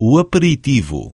o aperitivo.